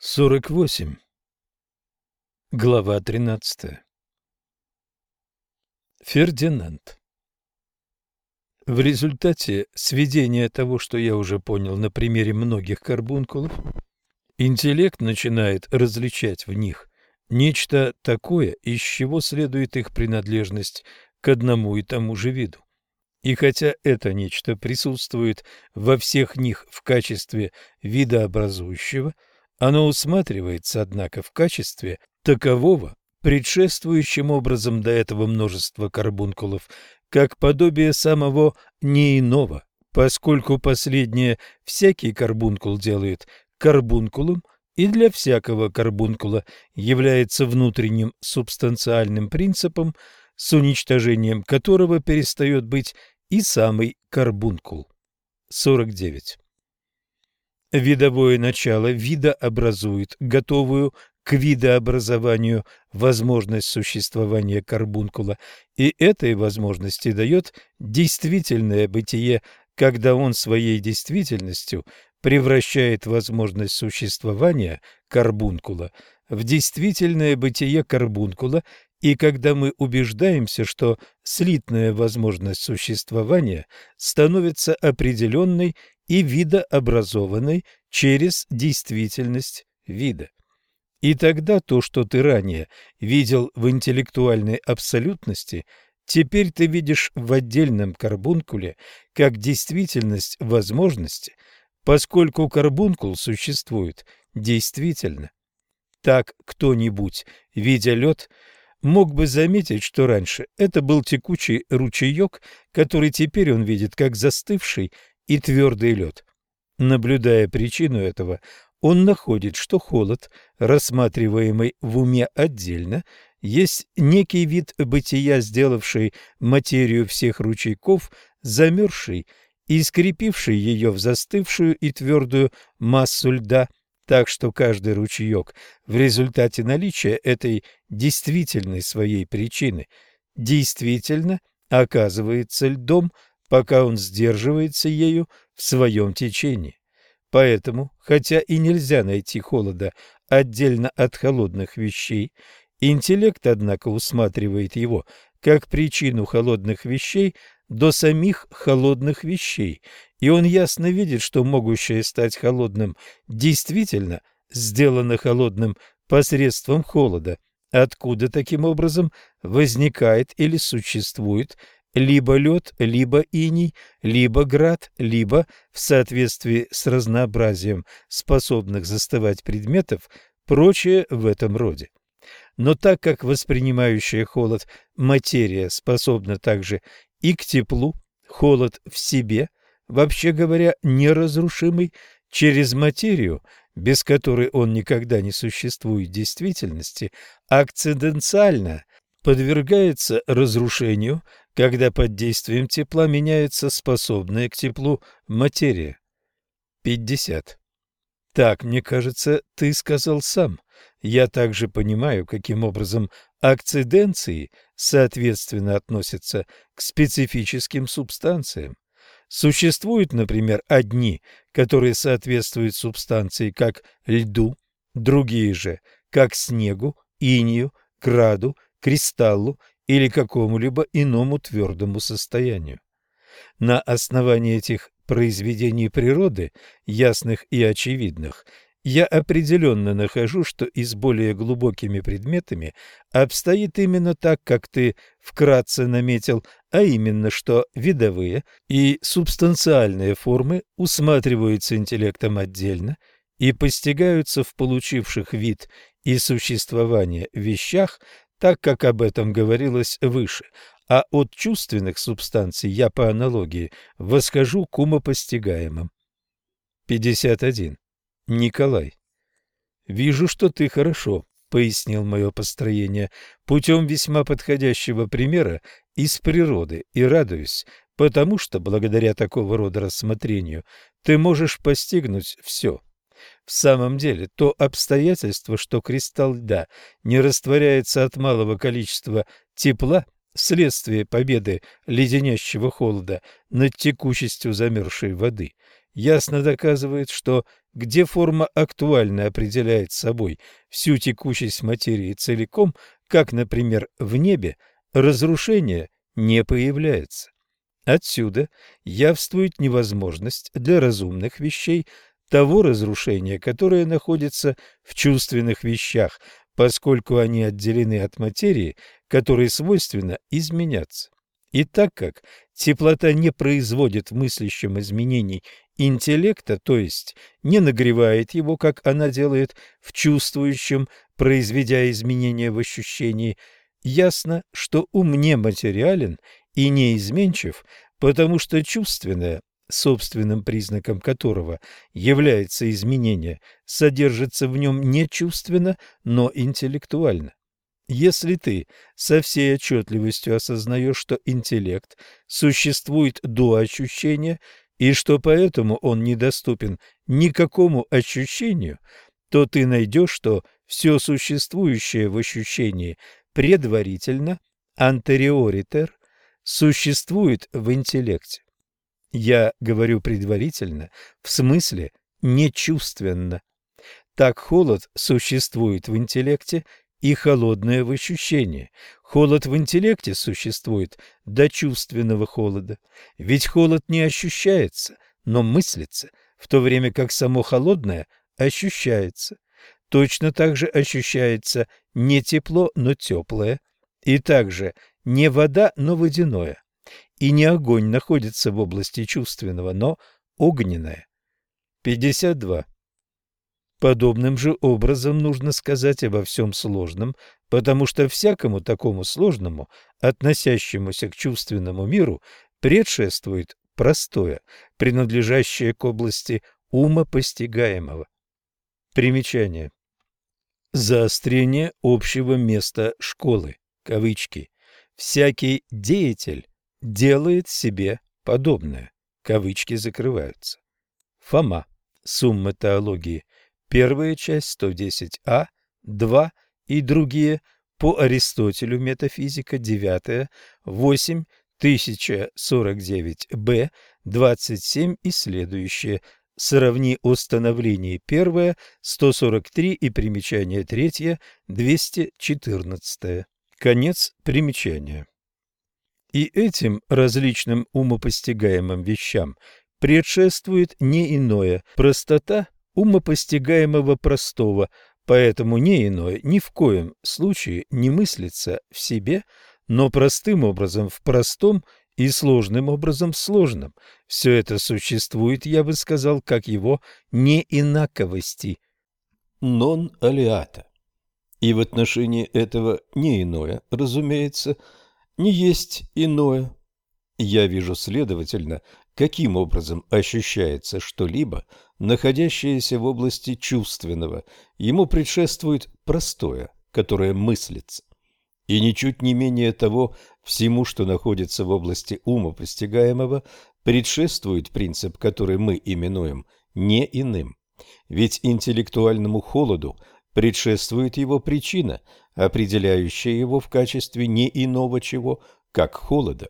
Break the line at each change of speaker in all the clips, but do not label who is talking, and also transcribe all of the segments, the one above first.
48. Глава 13. Фердинанд. В результате сведения того, что я уже понял на примере многих карбункулов, интеллект начинает различать в них нечто такое, из чего следует их принадлежность к одному и тому же виду. И хотя это нечто присутствует во всех них в качестве видообразующего – оно усматривается, однако, в качестве такового, предшествующим образом до этого множества карбункулов, как подобие самого не иного, поскольку последнее всякий карбункул делает карбункулом и для всякого карбункула является внутренним субстанциальным принципом, с уничтожением которого перестает быть и самый карбункул. 49. Видовое начало вида образует готовую к видообразованию возможность существования карбункула, и этой возможности дает действительное бытие, когда он своей действительностью превращает возможность существования карбункула в действительное бытие карбункула, и когда мы убеждаемся, что слитная возможность существования становится определенной и видообразованной через действительность вида. И тогда то, что ты ранее видел в интеллектуальной абсолютности, теперь ты видишь в отдельном карбункуле как действительность возможности, поскольку карбункул существует действительно. Так кто-нибудь, видя лед, мог бы заметить, что раньше это был текучий ручеек, который теперь он видит как застывший и твердый лед. Наблюдая причину этого, он находит, что холод, рассматриваемый в уме отдельно, есть некий вид бытия, сделавший материю всех ручейков замерзшей и скрепивший ее в застывшую и твердую массу льда, так что каждый ручеек в результате наличия этой действительной своей причины действительно оказывается льдом, пока он сдерживается ею в своем течении. Поэтому, хотя и нельзя найти холода отдельно от холодных вещей, интеллект, однако, усматривает его как причину холодных вещей до самих холодных вещей, и он ясно видит, что могущее стать холодным действительно сделано холодным посредством холода, откуда таким образом возникает или существует либо лед, либо иней, либо град, либо, в соответствии с разнообразием способных застывать предметов, прочее в этом роде. Но так как воспринимающая холод материя способна также и к теплу, холод в себе, вообще говоря, неразрушимый, через материю, без которой он никогда не существует в действительности, акциденциально подвергается разрушению когда под действием тепла меняется способная к теплу материя. 50. Так, мне кажется, ты сказал сам. Я также понимаю, каким образом акциденции соответственно относятся к специфическим субстанциям. Существуют, например, одни, которые соответствуют субстанции как льду, другие же как снегу, инию, граду, кристаллу или какому-либо иному твердому состоянию. На основании этих произведений природы, ясных и очевидных, я определенно нахожу, что и с более глубокими предметами обстоит именно так, как ты вкратце наметил, а именно, что видовые и субстанциальные формы усматриваются интеллектом отдельно и постигаются в получивших вид и существование вещах так как об этом говорилось выше, а от чувственных субстанций я по аналогии восхожу к умопостигаемым. 51. Николай. Вижу, что ты хорошо пояснил мое построение путем весьма подходящего примера из природы и радуюсь, потому что благодаря такого рода рассмотрению ты можешь постигнуть все. В самом деле, то обстоятельство, что кристалл льда не растворяется от малого количества тепла, вследствие победы леденящего холода над текучестью замерзшей воды, ясно доказывает, что где форма актуально определяет собой всю текучесть материи целиком, как, например, в небе, разрушение не появляется. Отсюда явствует невозможность для разумных вещей того разрушения, которое находится в чувственных вещах, поскольку они отделены от материи, которой свойственно изменяться. И так как теплота не производит в мыслящем изменений интеллекта, то есть не нагревает его, как она делает в чувствующем, произведя изменения в ощущении, ясно, что ум не материален и неизменчив, потому что чувственное, собственным признаком которого является изменение, содержится в нем не чувственно, но интеллектуально. Если ты со всей отчетливостью осознаешь, что интеллект существует до ощущения и что поэтому он недоступен никакому ощущению, то ты найдешь, что все существующее в ощущении предварительно, антериоритер, существует в интеллекте. Я говорю предварительно, в смысле нечувственно. Так холод существует в интеллекте и холодное в ощущении. Холод в интеллекте существует до чувственного холода. Ведь холод не ощущается, но мыслится, в то время как само холодное ощущается. Точно так же ощущается не тепло, но теплое, и также не вода, но водяное. И не огонь находится в области чувственного, но огненное. 52. Подобным же образом нужно сказать обо всем сложном, потому что всякому такому сложному, относящемуся к чувственному миру, предшествует простое, принадлежащее к области ума постигаемого. Примечание. Заострение общего места школы. Кавычки. Всякий деятель делает себе подобное. Кавычки закрываются. Фома. Сумма теологии. Первая часть 110а, 2 и другие по Аристотелю метафизика 9, 8, 1049б, 27 и следующие. Сравни о становлении 1, 143 и примечание 3, 214. Конец примечания. И этим различным умопостигаемым вещам предшествует не иное простота умопостигаемого простого, поэтому не иное ни в коем случае не мыслится в себе, но простым образом в простом и сложным образом в сложном. Все это существует, я бы сказал, как его неинаковости.
Нон алиата. И в отношении этого не иное, разумеется, не есть иное. Я вижу, следовательно, каким образом ощущается что-либо, находящееся в области чувственного. Ему предшествует простое, которое мыслится. И ничуть не менее того, всему, что находится в области ума постигаемого, предшествует принцип, который мы именуем не иным. Ведь интеллектуальному холоду – предшествует его причина, определяющая его в качестве не иного чего, как холода.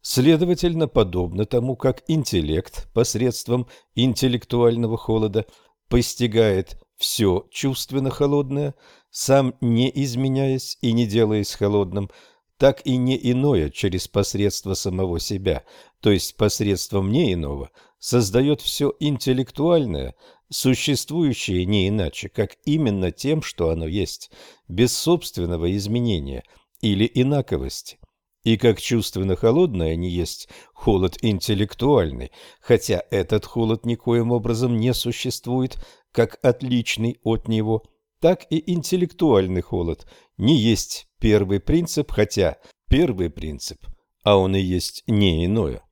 Следовательно, подобно тому, как интеллект посредством интеллектуального холода постигает все чувственно холодное, сам не изменяясь и не делаясь холодным, так и не иное через посредство самого себя, то есть посредством не иного, создает все интеллектуальное, существующее не иначе, как именно тем, что оно есть, без собственного изменения или инаковости. И как чувственно холодное не есть холод интеллектуальный, хотя этот холод никоим образом не существует, как отличный от него, так и интеллектуальный холод не есть первый принцип, хотя первый принцип, а он и есть не иное,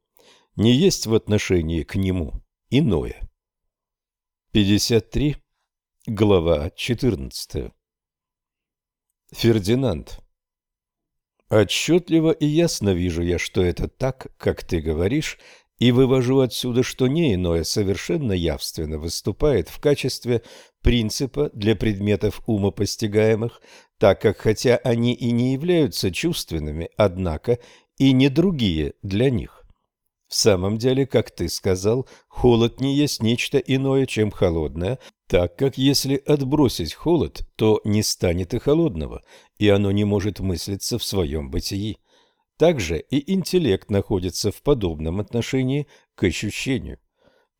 не есть в отношении к нему иное. 53. Глава 14. Фердинанд. Отчетливо и ясно вижу я, что это так, как ты говоришь, и вывожу отсюда, что не иное совершенно явственно выступает в качестве принципа для предметов умопостигаемых, так как хотя они и не являются чувственными, однако и не другие для них. В самом деле, как ты сказал, холод не есть нечто иное, чем холодное, так как если отбросить холод, то не станет и холодного, и оно не может мыслиться в своем бытии. Также и интеллект находится в подобном отношении к ощущению.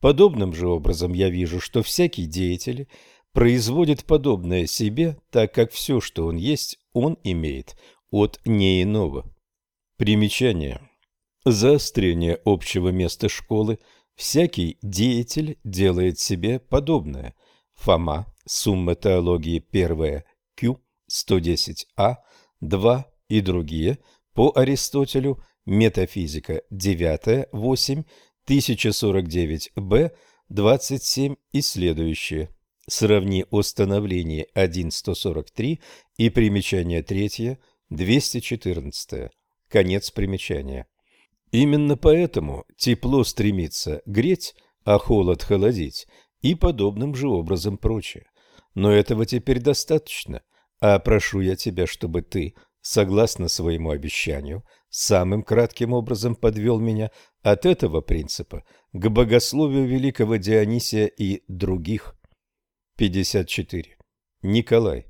Подобным же образом я вижу, что всякий деятель производит подобное себе, так как все, что он есть, он имеет от не иного. Примечание. Заострение общего места школы. Всякий деятель делает себе подобное. Фома. Сумма теологии 1. Q. 110А. 2 и другие. По Аристотелю. Метафизика 9. 8. 1049 Б. 27 и следующее. Сравни о становлении 1.143 и примечание 3. 214. Конец примечания. Именно поэтому тепло стремится греть, а холод холодить и подобным же образом прочее. Но этого теперь достаточно, а прошу я тебя, чтобы ты, согласно своему обещанию, самым кратким образом подвел меня от этого принципа к богословию великого Дионисия и других. 54. Николай.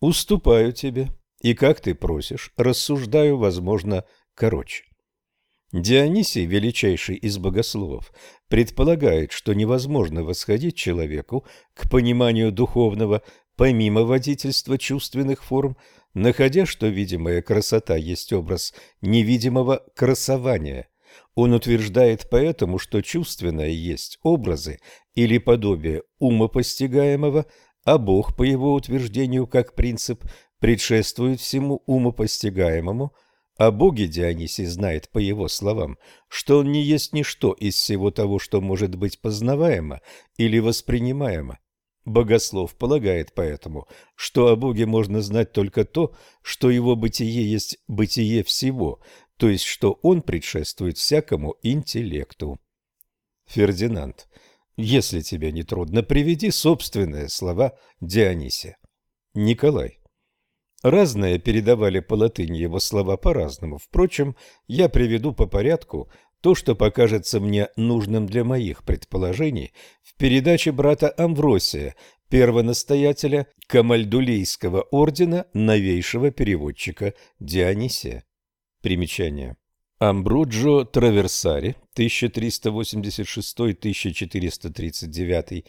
Уступаю тебе, и, как ты просишь, рассуждаю, возможно, короче. Дионисий, величайший из богословов, предполагает, что невозможно восходить человеку к пониманию духовного помимо водительства чувственных форм, находя, что видимая красота есть образ невидимого красования. Он утверждает поэтому, что чувственное есть образы или подобие умопостигаемого, а Бог, по его утверждению, как принцип, предшествует всему умопостигаемому – о Боге Дионисий знает, по его словам, что он не есть ничто из всего того, что может быть познаваемо или воспринимаемо. Богослов полагает поэтому, что о Боге можно знать только то, что его бытие есть бытие всего, то есть что он предшествует всякому интеллекту. Фердинанд, если тебе не трудно, приведи собственные слова Дионисия. Николай, Разные передавали по латыни его слова по-разному. Впрочем, я приведу по порядку то, что покажется мне нужным для моих предположений в передаче брата Амвросия, первонастоятеля Камальдулейского ордена, новейшего переводчика Дионисия. Примечание. Амбруджо Траверсари, 1386-1439,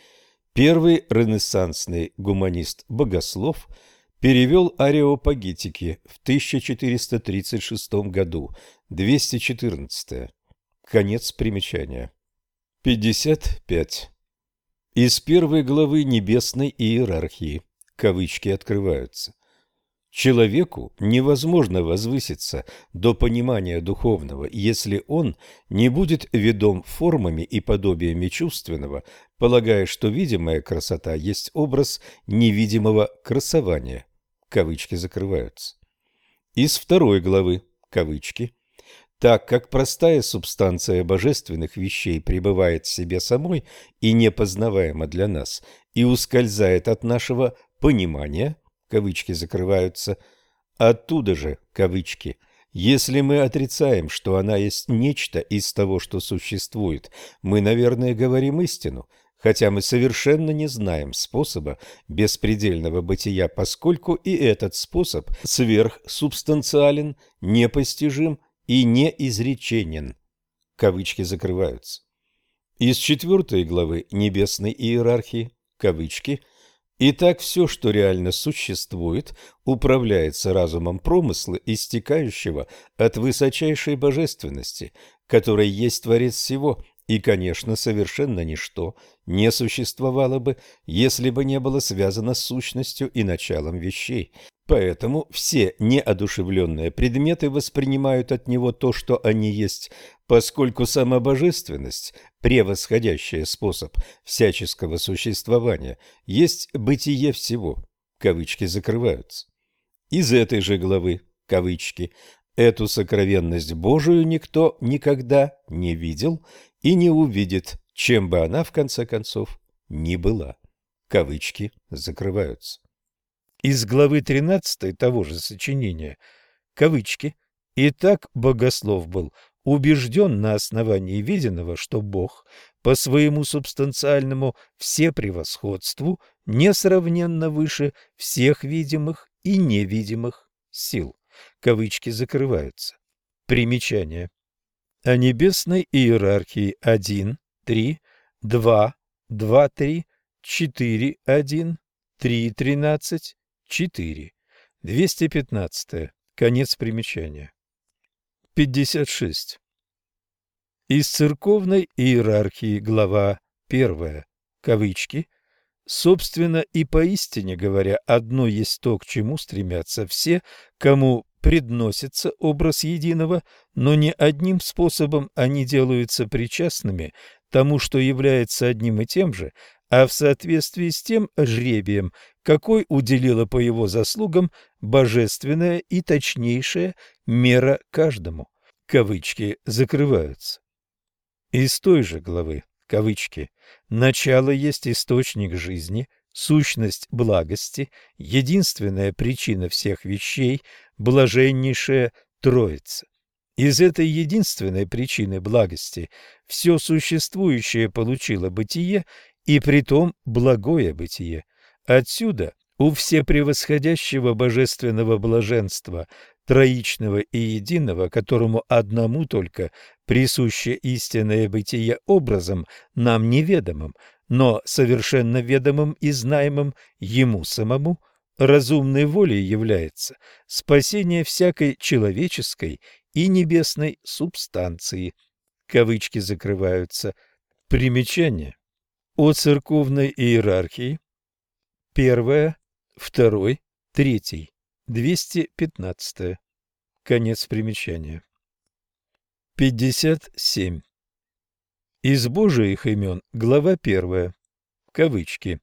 первый ренессансный гуманист-богослов – перевел Ареопагитики в 1436 году, 214. Конец примечания. 55. Из первой главы небесной иерархии кавычки открываются. Человеку невозможно возвыситься до понимания духовного, если он не будет ведом формами и подобиями чувственного, полагая, что видимая красота есть образ невидимого красования кавычки закрываются. Из второй главы, кавычки, так как простая субстанция божественных вещей пребывает в себе самой и непознаваема для нас, и ускользает от нашего понимания, кавычки закрываются, оттуда же, кавычки, если мы отрицаем, что она есть нечто из того, что существует, мы, наверное, говорим истину – хотя мы совершенно не знаем способа беспредельного бытия, поскольку и этот способ сверхсубстанциален, непостижим и неизреченен. Кавычки закрываются. Из четвертой главы небесной иерархии, кавычки, «Итак, все, что реально существует, управляется разумом промысла, истекающего от высочайшей божественности, которой есть Творец всего, и, конечно, совершенно ничто не существовало бы, если бы не было связано с сущностью и началом вещей. Поэтому все неодушевленные предметы воспринимают от него то, что они есть, поскольку сама божественность, превосходящая способ всяческого существования, есть бытие всего. Кавычки закрываются. Из этой же главы, кавычки, Эту сокровенность Божию никто никогда не видел и не увидит, чем бы она, в конце концов, ни была. Кавычки закрываются.
Из главы 13 того же сочинения, кавычки, «И так богослов был убежден на основании виденного, что Бог по своему субстанциальному всепревосходству несравненно выше всех видимых и невидимых сил. Кавычки закрываются. Примечание. О небесной иерархии 1, 3, 2, 2, 3, 4, 1, 3, 13, 4. 215. Конец примечания. 56. Из церковной иерархии глава 1, кавычки, собственно и поистине говоря, одно есть то, к чему стремятся все, кому предносится образ единого, но не одним способом они делаются причастными тому, что является одним и тем же, а в соответствии с тем жребием, какой уделила по его заслугам божественная и точнейшая мера каждому. Кавычки закрываются. Из той же главы, кавычки, «Начало есть источник жизни, сущность благости, единственная причина всех вещей, блаженнейшая Троица». Из этой единственной причины благости все существующее получило бытие, и притом благое бытие. Отсюда у всепревосходящего божественного блаженства троичного и единого, которому одному только присуще истинное бытие образом, нам неведомым, но совершенно ведомым и знаемым ему самому, разумной волей является спасение всякой человеческой и небесной субстанции. Кавычки закрываются. Примечание. О церковной иерархии. Первое, второй, третий. 215. Конец примечания. 57. Из Божиих имен, глава 1. Кавычки.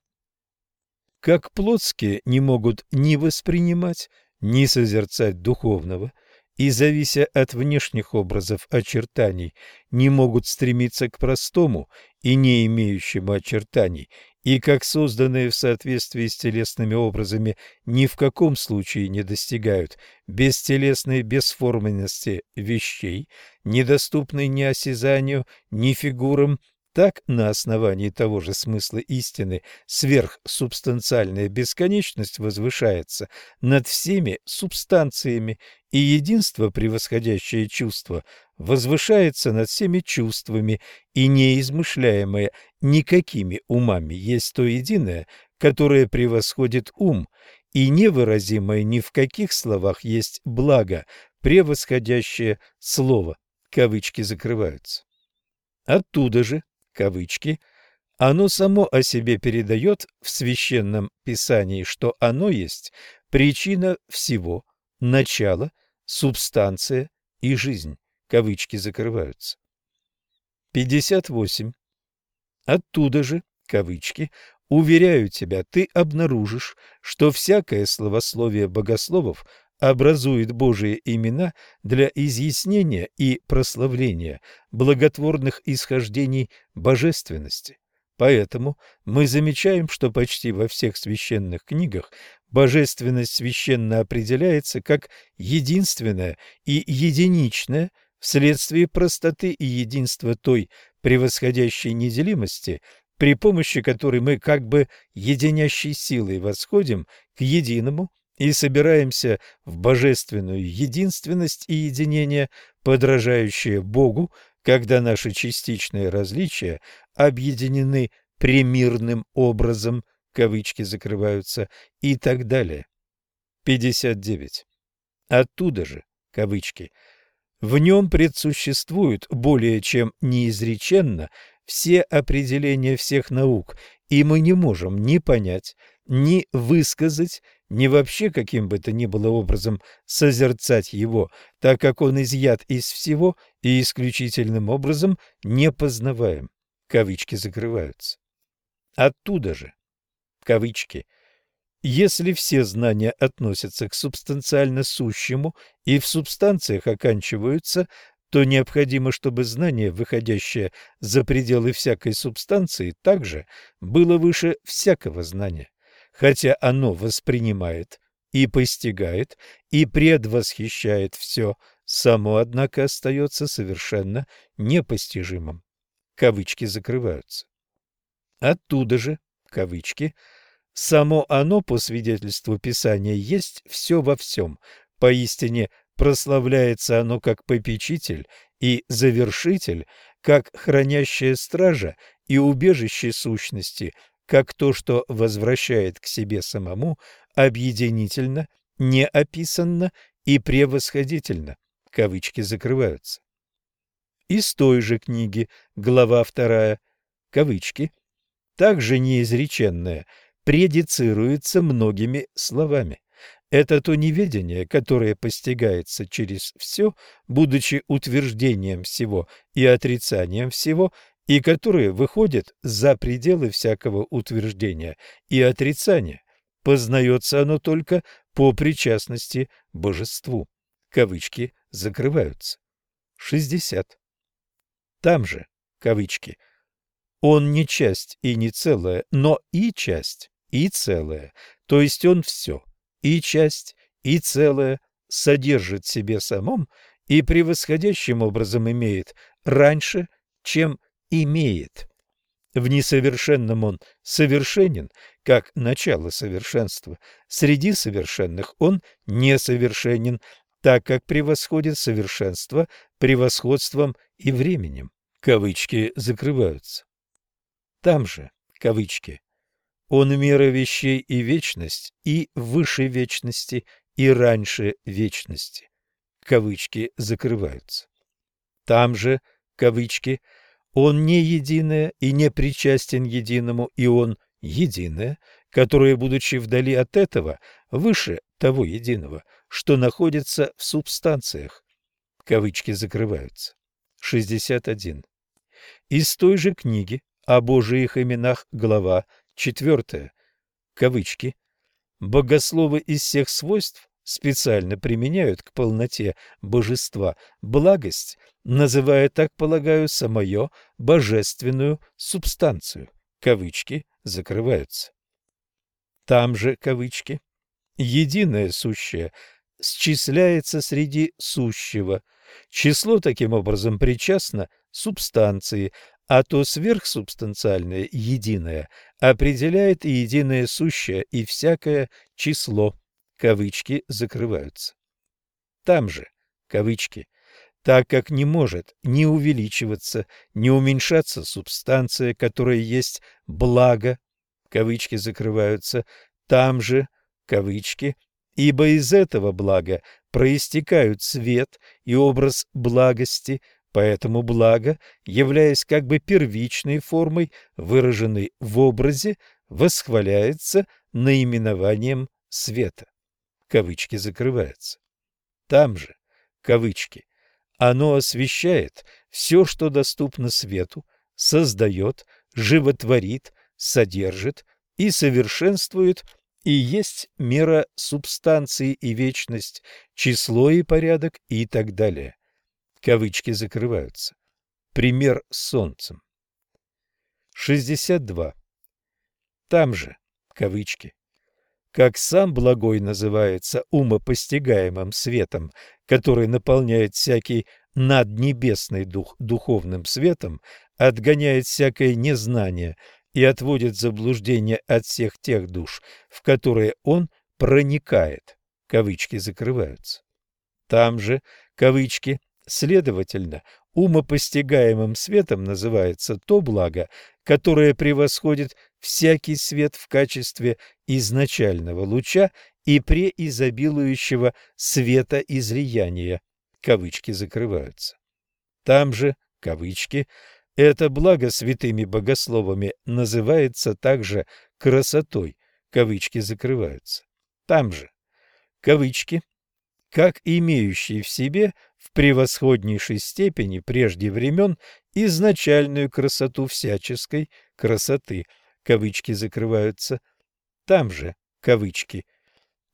Как плотские не могут ни воспринимать, ни созерцать духовного, и, завися от внешних образов очертаний, не могут стремиться к простому и не имеющему очертаний, и как созданные в соответствии с телесными образами ни в каком случае не достигают бестелесной бесформенности вещей, недоступной ни осязанию, ни фигурам, так на основании того же смысла истины сверхсубстанциальная бесконечность возвышается над всеми субстанциями, и единство, превосходящее чувство, возвышается над всеми чувствами, и неизмышляемое никакими умами есть то единое, которое превосходит ум, и невыразимое ни в каких словах есть благо, превосходящее слово. Кавычки закрываются. Оттуда же, кавычки, оно само о себе передает в священном писании, что оно есть причина всего, начало, субстанция и жизнь кавычки закрываются. 58. Оттуда же, кавычки, уверяю тебя, ты обнаружишь, что всякое словословие богословов образует Божие имена для изъяснения и прославления благотворных исхождений божественности. Поэтому мы замечаем, что почти во всех священных книгах божественность священно определяется как единственная и единичная вследствие простоты и единства той превосходящей неделимости, при помощи которой мы как бы единящей силой восходим к единому и собираемся в божественную единственность и единение, подражающее Богу, когда наши частичные различия объединены примирным образом, кавычки закрываются, и так далее. 59. Оттуда же, кавычки, в нем предсуществуют более чем неизреченно все определения всех наук, и мы не можем ни понять, ни высказать, ни вообще каким бы то ни было образом созерцать его, так как он изъят из всего и исключительным образом не познаваем. Кавычки закрываются. Оттуда же, кавычки, если все знания относятся к субстанциально сущему и в субстанциях оканчиваются, то необходимо, чтобы знание, выходящее за пределы всякой субстанции, также было выше всякого знания, хотя оно воспринимает и постигает и предвосхищает все само, однако, остается совершенно непостижимым. Кавычки закрываются. Оттуда же, кавычки, само оно, по свидетельству Писания, есть все во всем. Поистине прославляется оно как попечитель и завершитель, как хранящая стража и убежище сущности, как то, что возвращает к себе самому объединительно, неописанно и превосходительно. Кавычки закрываются. Из той же книги, глава вторая, кавычки, также неизреченное, предицируется многими словами. Это то неведение, которое постигается через все, будучи утверждением всего и отрицанием всего, и которое выходит за пределы всякого утверждения и отрицания. Познается оно только по причастности божеству. Кавычки закрываются. 60. Там же, кавычки, он не часть и не целое, но и часть, и целое, то есть он все, и часть, и целое, содержит в себе самом и превосходящим образом имеет раньше, чем имеет. В несовершенном он совершенен, как начало совершенства. Среди совершенных он несовершенен, так как превосходит совершенство превосходством и временем. Кавычки закрываются. Там же, кавычки, он мера вещей и вечность, и выше вечности, и раньше вечности. Кавычки закрываются. Там же, кавычки, он не единое и не причастен единому, и он единое, которое, будучи вдали от этого, выше того единого, что находится в субстанциях. Кавычки закрываются. 61. Из той же книги о Божиих именах глава 4. Кавычки. Богословы из всех свойств специально применяют к полноте божества благость, называя, так полагаю, самое божественную субстанцию. Кавычки закрываются. Там же кавычки. Единое сущее счисляется среди сущего. Число таким образом причастно субстанции, а то сверхсубстанциальное единое определяет и единое сущее, и всякое число. Кавычки закрываются. Там же, кавычки, так как не может ни увеличиваться, ни уменьшаться субстанция, которая есть благо, кавычки закрываются, там же, кавычки, ибо из этого блага проистекают свет и образ благости, поэтому благо, являясь как бы первичной формой, выраженной в образе, восхваляется наименованием света. Кавычки закрываются. Там же, кавычки, оно освещает все, что доступно свету, создает, животворит, содержит и совершенствует – и есть мера субстанции и вечность, число и порядок и так далее. Кавычки закрываются. Пример с солнцем. 62. Там же, кавычки, как сам благой называется умопостигаемым светом, который наполняет всякий наднебесный дух духовным светом, отгоняет всякое незнание – и отводит заблуждение от всех тех душ, в которые он проникает. Кавычки закрываются. Там же кавычки, следовательно, умопостигаемым светом называется то благо, которое превосходит всякий свет в качестве изначального луча и преизобилующего света излияния. Кавычки закрываются. Там же, кавычки, это благо святыми богословами называется также красотой, кавычки закрываются. Там же, кавычки, как имеющий в себе в превосходнейшей степени прежде времен изначальную красоту всяческой красоты, кавычки закрываются. Там же, кавычки,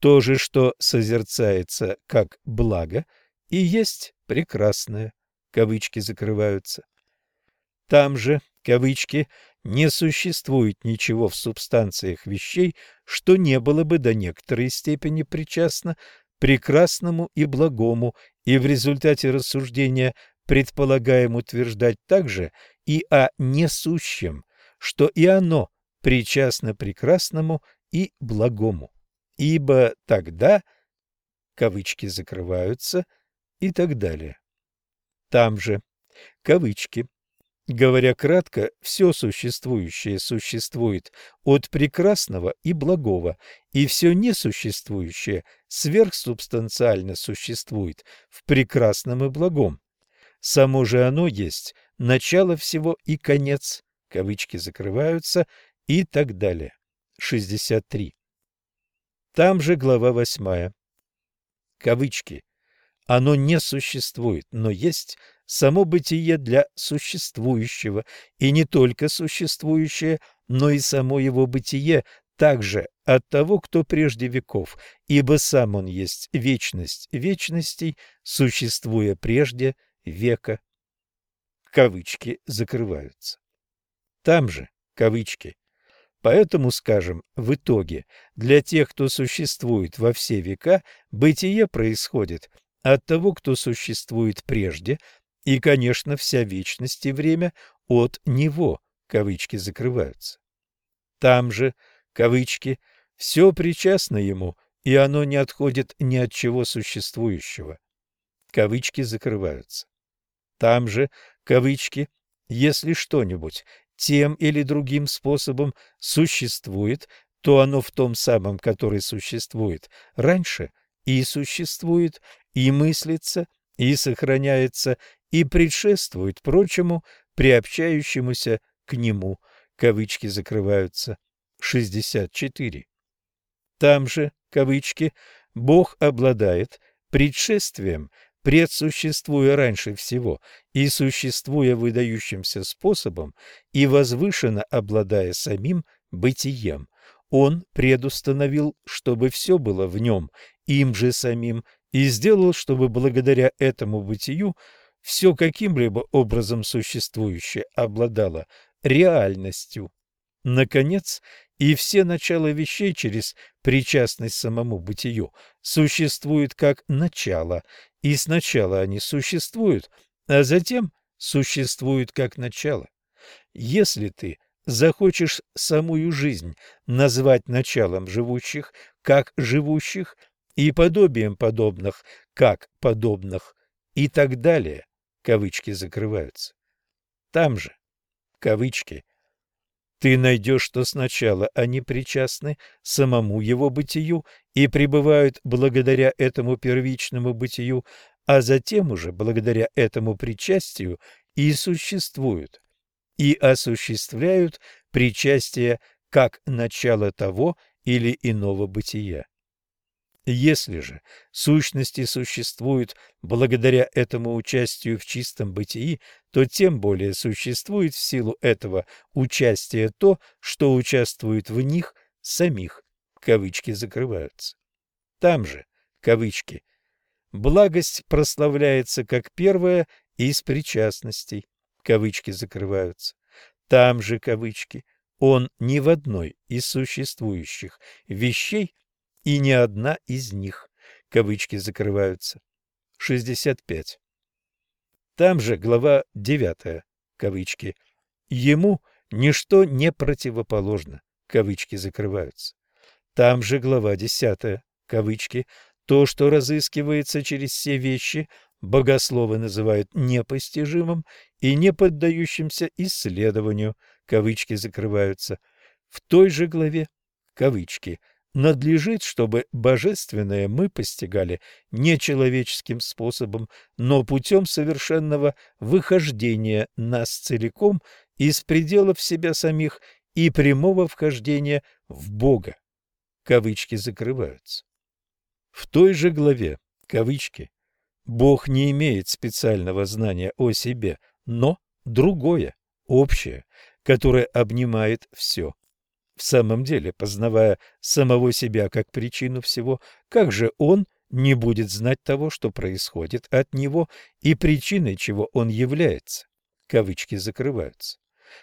то же, что созерцается как благо, и есть прекрасное, кавычки закрываются. Там же, кавычки, не существует ничего в субстанциях вещей, что не было бы до некоторой степени причастно прекрасному и благому, и в результате рассуждения предполагаем утверждать также и о несущем, что и оно причастно прекрасному и благому. Ибо тогда кавычки закрываются и так далее. Там же кавычки Говоря кратко, все существующее существует от прекрасного и благого, и все несуществующее сверхсубстанциально существует в прекрасном и благом. Само же оно есть начало всего и конец, кавычки закрываются, и так далее. 63. Там же глава 8. Кавычки. Оно не существует, но есть само бытие для существующего, и не только существующее, но и само его бытие также от того, кто прежде веков, ибо сам он есть вечность вечностей, существуя прежде века. Кавычки закрываются. Там же кавычки. Поэтому, скажем, в итоге, для тех, кто существует во все века, бытие происходит от того, кто существует прежде, и, конечно, вся вечность и время от него, кавычки закрываются. Там же, кавычки, все причастно ему, и оно не отходит ни от чего существующего. Кавычки закрываются. Там же, кавычки, если что-нибудь тем или другим способом существует, то оно в том самом, который существует раньше, и существует, и мыслится, и сохраняется, и предшествует прочему, приобщающемуся к нему. Кавычки закрываются. 64. Там же, кавычки, Бог обладает предшествием, предсуществуя раньше всего и существуя выдающимся способом и возвышенно обладая самим бытием. Он предустановил, чтобы все было в нем, им же самим, и сделал, чтобы благодаря этому бытию все каким-либо образом существующее обладало реальностью. Наконец, и все начала вещей через причастность самому бытию существуют как начало, и сначала они существуют, а затем существуют как начало. Если ты захочешь самую жизнь назвать началом живущих, как живущих, и подобием подобных, как подобных, и так далее, кавычки закрываются. Там же, кавычки, ты найдешь, что сначала они причастны самому его бытию и пребывают благодаря этому первичному бытию, а затем уже благодаря этому причастию и существуют, и осуществляют причастие как начало того или иного бытия. Если же сущности существуют благодаря этому участию в чистом бытии, то тем более существует в силу этого участия то, что участвует в них самих. Кавычки закрываются. Там же, кавычки, благость прославляется как первая из причастностей. Кавычки закрываются. Там же, кавычки, он ни в одной из существующих вещей и ни одна из них. Кавычки закрываются. 65. Там же глава 9. Кавычки. Ему ничто не противоположно. Кавычки закрываются. Там же глава 10. Кавычки. То, что разыскивается через все вещи, богословы называют непостижимым и не поддающимся исследованию. Кавычки закрываются. В той же главе кавычки надлежит, чтобы божественное мы постигали не человеческим способом, но путем совершенного выхождения нас целиком из пределов себя самих и прямого вхождения в Бога. Кавычки закрываются. В той же главе, кавычки, Бог не имеет специального знания о себе, но другое, общее, которое обнимает все. В самом деле, познавая самого себя как причину всего, как же он не будет знать того, что происходит от него и причиной чего он является? Кавычки закрываются.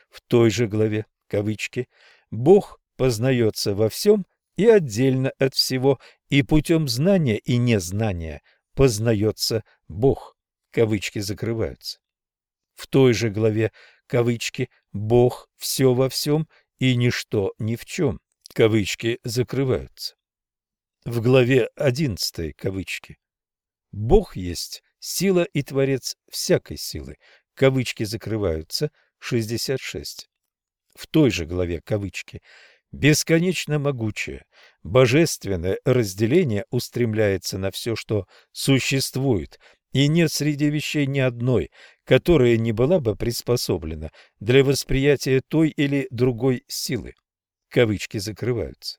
В той же главе, кавычки, Бог познается во всем и отдельно от всего, и путем знания и незнания познается Бог. Кавычки закрываются. В той же главе кавычки «Бог все во всем и ничто ни в чем». Кавычки закрываются. В главе 11 кавычки «Бог есть сила и творец всякой силы». Кавычки закрываются. 66. В той же главе кавычки Бесконечно могучее, божественное разделение устремляется на все, что существует, и нет среди вещей ни одной, которая не была бы приспособлена для восприятия той или другой силы. Кавычки закрываются.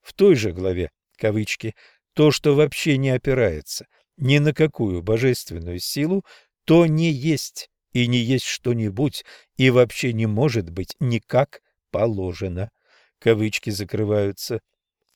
В той же главе, кавычки, то, что вообще не опирается ни на какую божественную силу, то не есть и не есть что-нибудь, и вообще не может быть никак положено кавычки закрываются.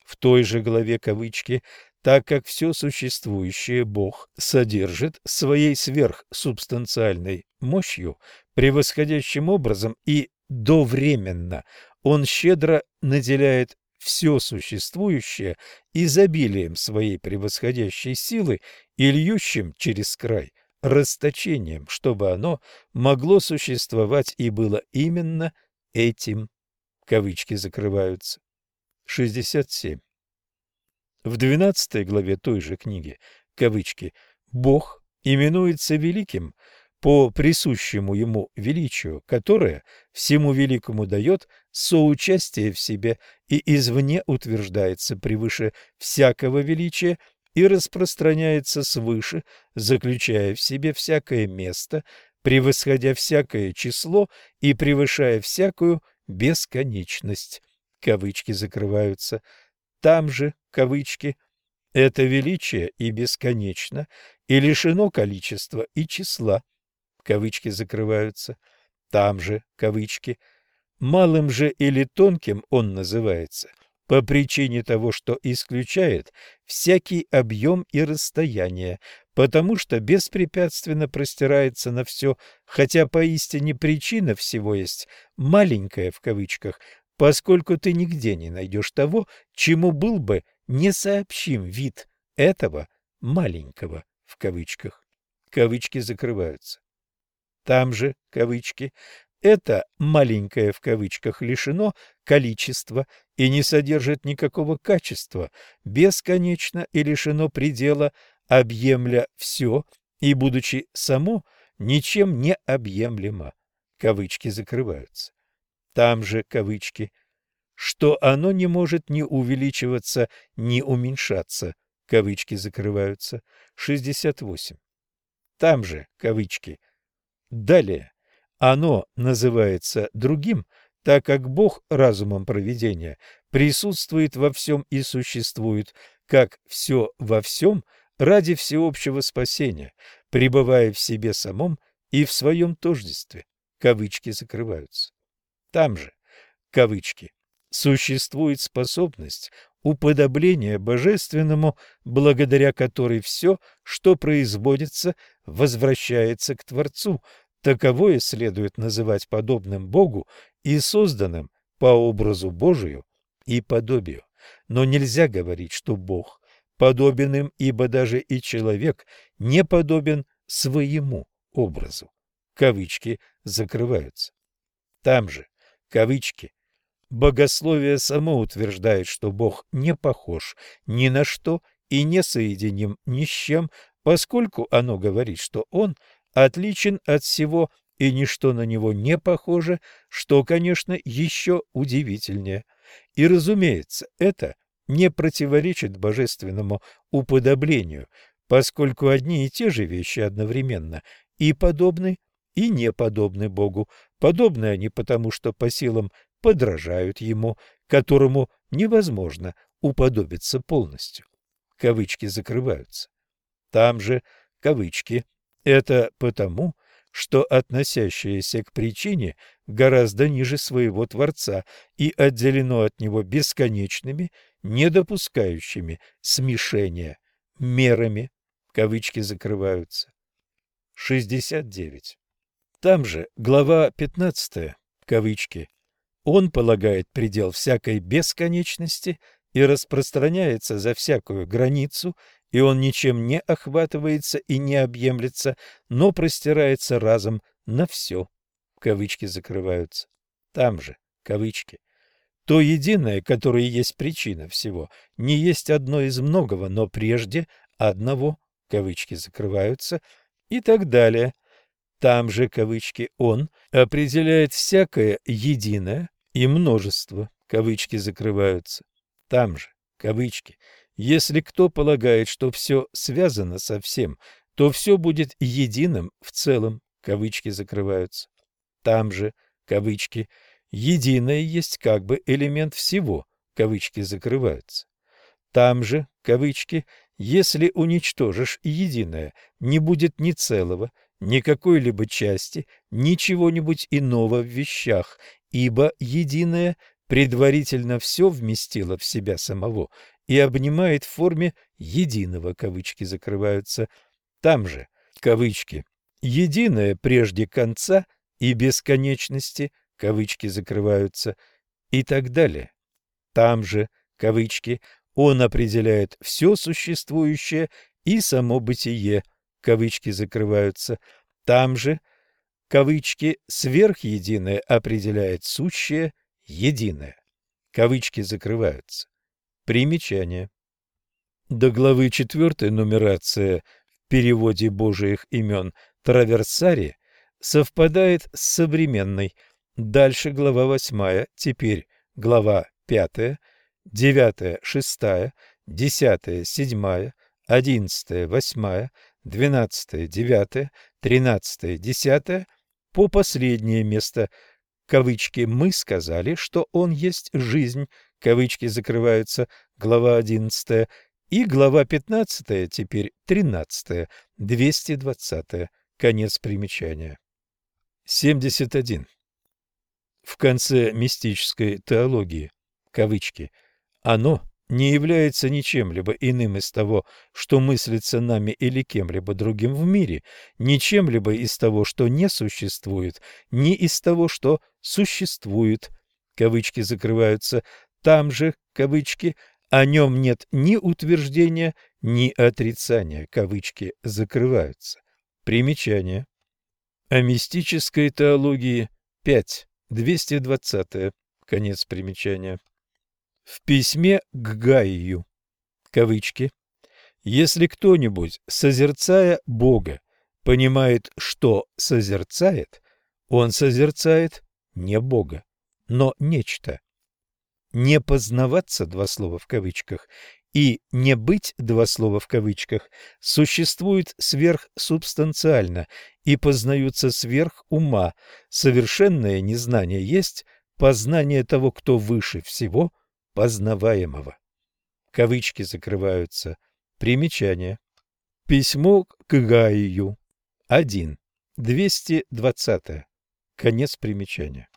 В той же главе кавычки, так как все существующее Бог содержит своей сверхсубстанциальной мощью, превосходящим образом и довременно, Он щедро наделяет все существующее изобилием своей превосходящей силы и льющим через край расточением, чтобы оно могло существовать и было именно этим кавычки закрываются. 67. В 12 главе той же книги, кавычки, Бог именуется великим по присущему ему величию, которое всему великому дает соучастие в себе и извне утверждается превыше всякого величия и распространяется свыше, заключая в себе всякое место, превосходя всякое число и превышая всякую бесконечность. Кавычки закрываются. Там же кавычки. Это величие и бесконечно, и лишено количества и числа. Кавычки закрываются. Там же кавычки. Малым же или тонким он называется по причине того, что исключает всякий объем и расстояние, потому что беспрепятственно простирается на все, хотя поистине причина всего есть «маленькая» в кавычках, поскольку ты нигде не найдешь того, чему был бы несообщим вид этого «маленького» в кавычках. Кавычки закрываются. Там же, кавычки, это «маленькое» в кавычках лишено количества и не содержит никакого качества, бесконечно и лишено предела, объемля все и, будучи само, ничем не объемлемо. Кавычки закрываются. Там же кавычки, что оно не может ни увеличиваться, ни уменьшаться. Кавычки закрываются. 68. Там же кавычки. Далее. Оно называется другим, так как Бог разумом провидения присутствует во всем и существует, как все во всем – ради всеобщего спасения, пребывая в себе самом и в своем тождестве. Кавычки закрываются. Там же, кавычки, существует способность уподобления божественному, благодаря которой все, что производится, возвращается к Творцу. Таковое следует называть подобным Богу и созданным по образу Божию и подобию. Но нельзя говорить, что Бог подобен им, ибо даже и человек не подобен своему образу. Кавычки закрываются. Там же, кавычки, богословие само утверждает, что Бог не похож ни на что и не соединим ни с чем, поскольку оно говорит, что Он отличен от всего и ничто на него не похоже, что, конечно, еще удивительнее. И, разумеется, это не противоречит божественному уподоблению, поскольку одни и те же вещи одновременно и подобны, и не подобны Богу. Подобны они потому, что по силам подражают Ему, которому невозможно уподобиться полностью. Кавычки закрываются. Там же кавычки. Это потому, что относящееся к причине гораздо ниже своего Творца и отделено от него бесконечными не допускающими смешения мерами, кавычки закрываются. 69. Там же глава 15, кавычки, он полагает предел всякой бесконечности и распространяется за всякую границу, и он ничем не охватывается и не объемлется, но простирается разом на все. Кавычки закрываются. Там же кавычки. То единое, которое есть причина всего, не есть одно из многого, но прежде одного, кавычки закрываются, и так далее. Там же, кавычки, он определяет всякое единое и множество, кавычки закрываются. Там же, кавычки, если кто полагает, что все связано со всем, то все будет единым в целом, кавычки закрываются. Там же, кавычки, единое есть как бы элемент всего, кавычки закрываются. Там же, кавычки, если уничтожишь единое, не будет ни целого, ни какой-либо части, ничего-нибудь иного в вещах, ибо единое предварительно все вместило в себя самого и обнимает в форме единого, кавычки закрываются. Там же, кавычки, единое прежде конца и бесконечности, кавычки закрываются, и так далее. Там же, кавычки, он определяет все существующее и само бытие, кавычки закрываются. Там же, кавычки, сверхединое определяет сущее единое. Кавычки закрываются. Примечание. До главы 4 нумерация в переводе Божиих имен Траверсари совпадает с современной. Дальше глава 8, теперь глава 5, 9, 6, 10, 7, 11, 8, 12, 9, 13, 10 по последнее место. Кавычки «мы сказали, что он есть жизнь», кавычки закрываются, глава 11, и глава 15, теперь 13, 220, конец примечания. 71. В конце мистической теологии, кавычки, оно не является ничем-либо иным из того, что мыслится нами или кем-либо другим в мире, ни чем-либо из того, что не существует, ни из того, что существует. Кавычки закрываются. Там же, кавычки, о нем нет ни утверждения, ни отрицания. Кавычки закрываются. Примечание. О мистической теологии 5. 220. Конец примечания. В письме к Гаю, кавычки, если кто-нибудь, созерцая Бога, понимает, что созерцает, он созерцает не Бога, но нечто. Не познаваться, два слова в кавычках, и не быть, два слова в кавычках, существует сверхсубстанциально и познаются сверх ума. Совершенное незнание есть познание того, кто выше всего – познаваемого. Кавычки закрываются. Примечание. Письмо к Гаию. 1. 220. Конец примечания.